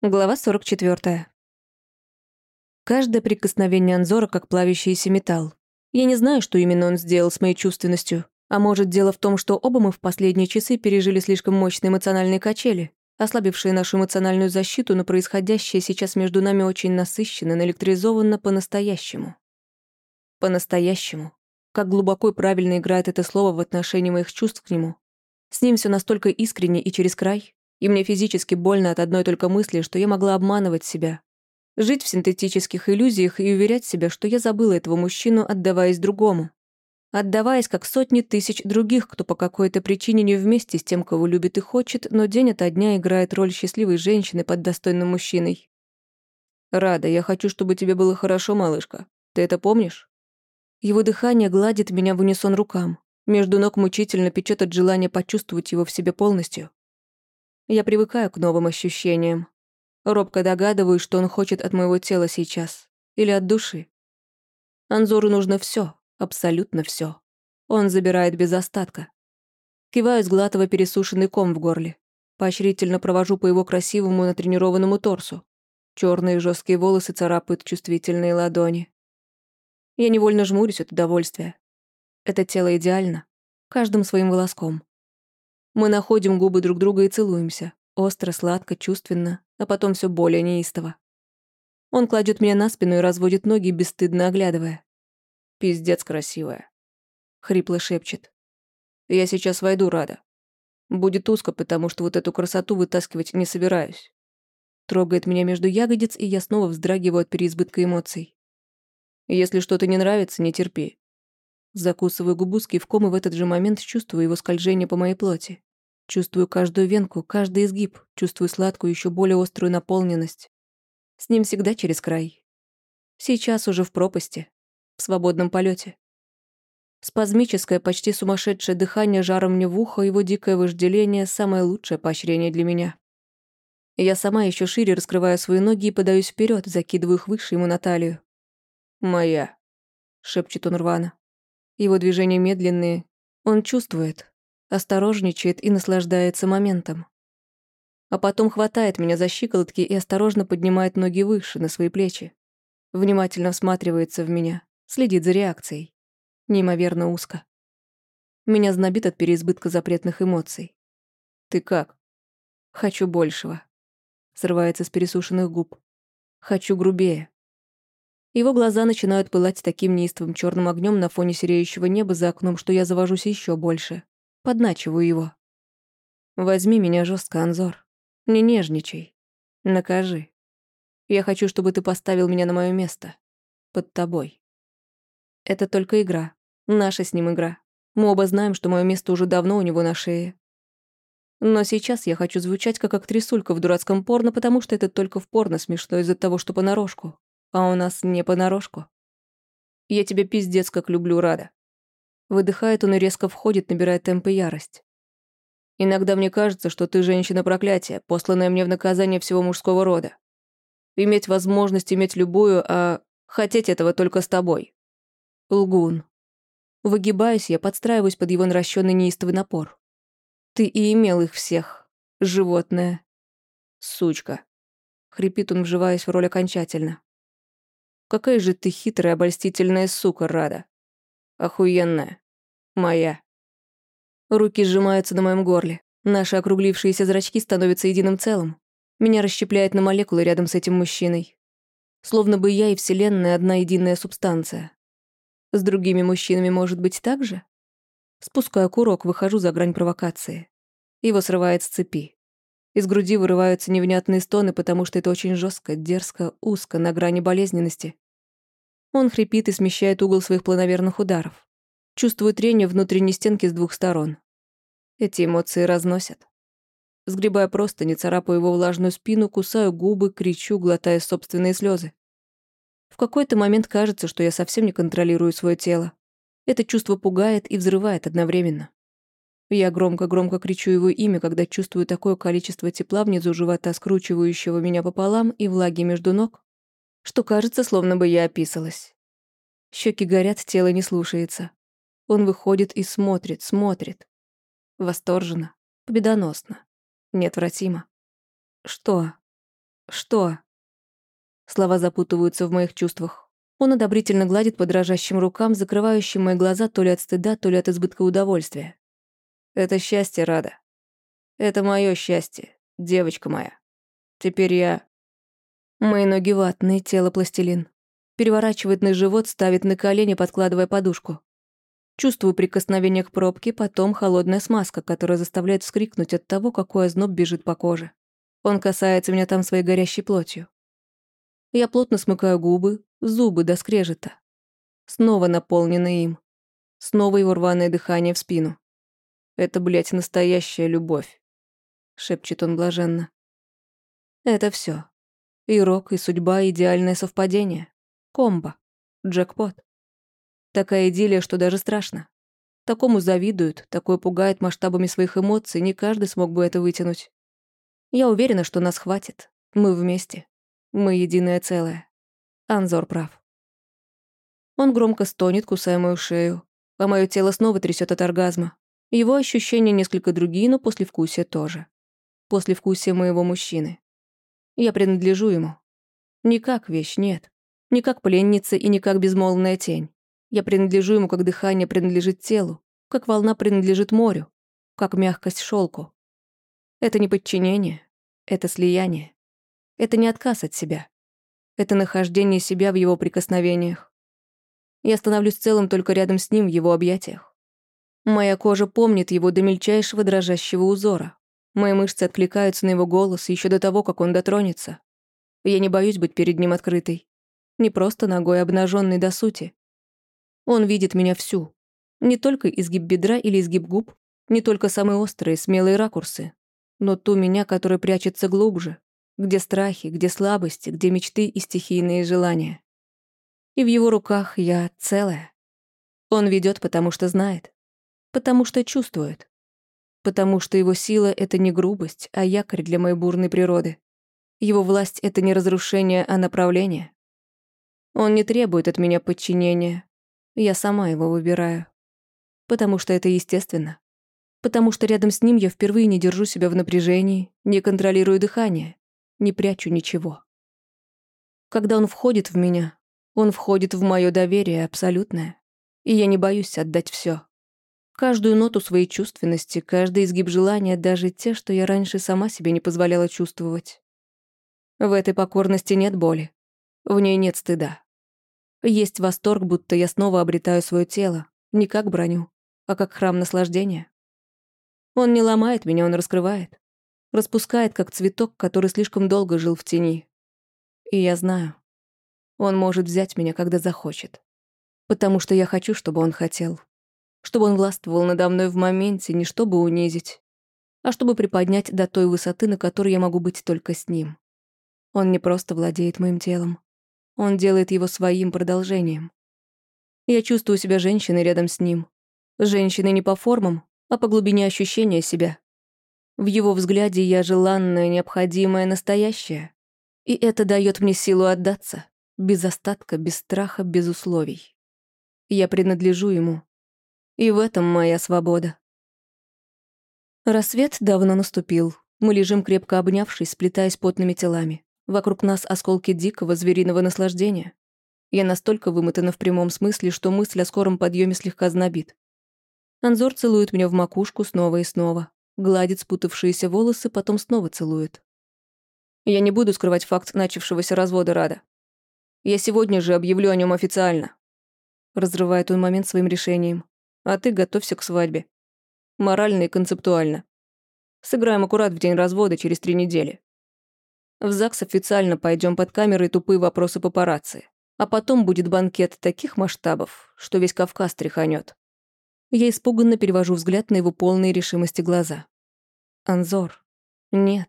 Глава 44. Каждое прикосновение Анзора как плавящийся металл. Я не знаю, что именно он сделал с моей чувственностью. А может, дело в том, что оба мы в последние часы пережили слишком мощные эмоциональные качели, ослабившие нашу эмоциональную защиту, но происходящее сейчас между нами очень насыщенно, наэлектризованно по-настоящему. По-настоящему. Как глубоко и правильно играет это слово в отношении моих чувств к нему. С ним все настолько искренне и через край, и мне физически больно от одной только мысли, что я могла обманывать себя. Жить в синтетических иллюзиях и уверять себя, что я забыла этого мужчину, отдаваясь другому. Отдаваясь, как сотни тысяч других, кто по какой-то причине не вместе с тем, кого любит и хочет, но день ото дня играет роль счастливой женщины под достойным мужчиной. «Рада, я хочу, чтобы тебе было хорошо, малышка. Ты это помнишь?» Его дыхание гладит меня в унисон рукам. Между ног мучительно печет от желания почувствовать его в себе полностью. Я привыкаю к новым ощущениям. Робко догадываюсь, что он хочет от моего тела сейчас. Или от души. Анзору нужно все, абсолютно все. Он забирает без остатка. Киваю, сглатывая пересушенный ком в горле. Поощрительно провожу по его красивому натренированному торсу. Черные жесткие волосы царапают чувствительные ладони. Я невольно жмурюсь от удовольствия. Это тело идеально. Каждым своим волоском. Мы находим губы друг друга и целуемся. Остро, сладко, чувственно, а потом все более неистово. Он кладет меня на спину и разводит ноги, бесстыдно оглядывая. «Пиздец красивая», — хрипло шепчет. «Я сейчас войду, Рада. Будет узко, потому что вот эту красоту вытаскивать не собираюсь». Трогает меня между ягодиц, и я снова вздрагиваю от переизбытка эмоций. «Если что-то не нравится, не терпи». Закусываю губу с кивком и в этот же момент чувствую его скольжение по моей плоти. Чувствую каждую венку, каждый изгиб, чувствую сладкую, еще более острую наполненность. С ним всегда через край. Сейчас уже в пропасти, в свободном полете. Спазмическое, почти сумасшедшее дыхание жаром мне в ухо, его дикое вожделение — самое лучшее поощрение для меня. Я сама еще шире раскрываю свои ноги и подаюсь вперед, закидываю их выше ему на талию. «Моя», — шепчет он рвано. Его движения медленные. Он чувствует, осторожничает и наслаждается моментом. А потом хватает меня за щиколотки и осторожно поднимает ноги выше, на свои плечи. Внимательно всматривается в меня, следит за реакцией. Неимоверно узко. Меня знобит от переизбытка запретных эмоций. «Ты как?» «Хочу большего». Срывается с пересушенных губ. «Хочу грубее». Его глаза начинают пылать таким неистовым черным огнем на фоне сереющего неба за окном, что я завожусь еще больше. Подначиваю его. Возьми меня жестко, Анзор. Не нежничай. Накажи. Я хочу, чтобы ты поставил меня на мое место. Под тобой. Это только игра. Наша с ним игра. Мы оба знаем, что мое место уже давно у него на шее. Но сейчас я хочу звучать как актрисулька в дурацком порно, потому что это только в порно смешно из-за того, что понарошку. А у нас не понарошку. Я тебя пиздец как люблю, Рада. Выдыхает он и резко входит, набирая темп и ярость. «Иногда мне кажется, что ты женщина-проклятие, посланная мне в наказание всего мужского рода. Иметь возможность иметь любую, а хотеть этого только с тобой. Лгун. Выгибаюсь я, подстраиваюсь под его наращенный неистовый напор. Ты и имел их всех, животное. Сучка. Хрипит он, вживаясь в роль окончательно. Какая же ты хитрая, обольстительная сука, Рада. Охуенная. Моя. Руки сжимаются на моем горле. Наши округлившиеся зрачки становятся единым целым. Меня расщепляет на молекулы рядом с этим мужчиной. Словно бы я и Вселенная одна единая субстанция. С другими мужчинами может быть так же? Спускаю курок, выхожу за грань провокации. Его срывает с цепи. Из груди вырываются невнятные стоны, потому что это очень жестко, дерзко, узко, на грани болезненности. Он хрипит и смещает угол своих планомерных ударов. Чувствую трение внутренней стенки с двух сторон. Эти эмоции разносят. Сгребая просто, не царапаю его влажную спину, кусаю губы, кричу, глотая собственные слезы. В какой-то момент кажется, что я совсем не контролирую свое тело. Это чувство пугает и взрывает одновременно. Я громко-громко кричу его имя, когда чувствую такое количество тепла внизу живота, скручивающего меня пополам, и влаги между ног, что кажется, словно бы я описалась. Щеки горят, тело не слушается. Он выходит и смотрит, смотрит. Восторженно, победоносно, неотвратимо. Что? Что? Слова запутываются в моих чувствах. Он одобрительно гладит по дрожащим рукам, закрывающим мои глаза то ли от стыда, то ли от избытка удовольствия. Это счастье, Рада. Это мое счастье, девочка моя. Теперь я... Мои ноги ватные, тело пластилин. Переворачивает на живот, ставит на колени, подкладывая подушку. Чувствую прикосновение к пробке, потом холодная смазка, которая заставляет вскрикнуть от того, какой озноб бежит по коже. Он касается меня там своей горящей плотью. Я плотно смыкаю губы, зубы до скрежета. Снова наполнены им. Снова его рваное дыхание в спину. Это, блядь, настоящая любовь. Шепчет он блаженно. Это все. И рок, и судьба, идеальное совпадение. Комбо. Джекпот. Такая идиллия, что даже страшно. Такому завидуют, такое пугает масштабами своих эмоций, не каждый смог бы это вытянуть. Я уверена, что нас хватит. Мы вместе. Мы единое целое. Анзор прав. Он громко стонет, кусая мою шею, а мое тело снова трясет от оргазма. Его ощущения несколько другие, но послевкусие тоже. Послевкусие моего мужчины. Я принадлежу ему. Не как вещь, нет. Не как пленница и не как безмолвная тень. Я принадлежу ему, как дыхание принадлежит телу, как волна принадлежит морю, как мягкость шелку. Это не подчинение, это слияние. Это не отказ от себя. Это нахождение себя в его прикосновениях. Я становлюсь целым только рядом с ним в его объятиях. Моя кожа помнит его до мельчайшего дрожащего узора. Мои мышцы откликаются на его голос еще до того, как он дотронется. Я не боюсь быть перед ним открытой. Не просто ногой, обнаженной до сути. Он видит меня всю. Не только изгиб бедра или изгиб губ, не только самые острые, смелые ракурсы, но ту меня, которая прячется глубже, где страхи, где слабости, где мечты и стихийные желания. И в его руках я целая. Он ведет, потому что знает, потому что чувствует, потому что его сила — это не грубость, а якорь для моей бурной природы. Его власть — это не разрушение, а направление. Он не требует от меня подчинения. Я сама его выбираю. Потому что это естественно. Потому что рядом с ним я впервые не держу себя в напряжении, не контролирую дыхание, не прячу ничего. Когда он входит в меня, он входит в мое доверие абсолютное, и я не боюсь отдать все. Каждую ноту своей чувственности, каждый изгиб желания, даже те, что я раньше сама себе не позволяла чувствовать. В этой покорности нет боли, в ней нет стыда. Есть восторг, будто я снова обретаю свое тело, не как броню, а как храм наслаждения. Он не ломает меня, он раскрывает. Распускает, как цветок, который слишком долго жил в тени. И я знаю, он может взять меня, когда захочет. Потому что я хочу, чтобы он хотел. Чтобы он властвовал надо мной в моменте, не чтобы унизить, а чтобы приподнять до той высоты, на которой я могу быть только с ним. Он не просто владеет моим телом. Он делает его своим продолжением. Я чувствую себя женщиной рядом с ним. Женщиной не по формам, а по глубине ощущения себя. В его взгляде я желанная, необходимая, настоящая. И это дает мне силу отдаться, без остатка, без страха, без условий. Я принадлежу ему. И в этом моя свобода. Рассвет давно наступил. Мы лежим крепко обнявшись, сплетаясь потными телами. Вокруг нас осколки дикого звериного наслаждения. Я настолько вымотана в прямом смысле, что мысль о скором подъеме слегка знобит. Анзор целует меня в макушку снова и снова. Гладит спутавшиеся волосы, потом снова целует. Я не буду скрывать факт начавшегося развода Рада. Я сегодня же объявлю о нем официально. Разрывает он момент своим решением. А ты готовься к свадьбе. Морально и концептуально. Сыграем аккурат в день развода через три недели. В ЗАГС официально пойдем под камерой тупые вопросы папарацци. А потом будет банкет таких масштабов, что весь Кавказ тряханет. Я испуганно перевожу взгляд на его полные решимости глаза. «Анзор, нет,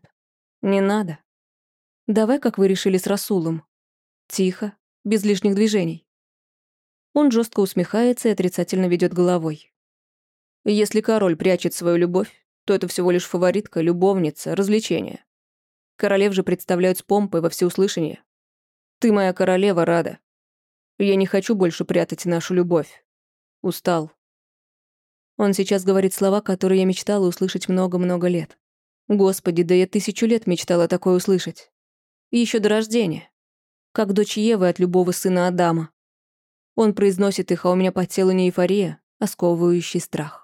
не надо. Давай, как вы решили с Расулом. Тихо, без лишних движений». Он жестко усмехается и отрицательно ведет головой. Если король прячет свою любовь, то это всего лишь фаворитка, любовница, развлечение. Королев же представляют с помпой во всеуслышание. Ты моя королева, Рада. Я не хочу больше прятать нашу любовь. Устал. Он сейчас говорит слова, которые я мечтала услышать много-много лет. Господи, да я тысячу лет мечтала такое услышать. Еще до рождения. Как дочь Евы от любого сына Адама. Он произносит их, а у меня по телу не эйфория, а сковывающий страх.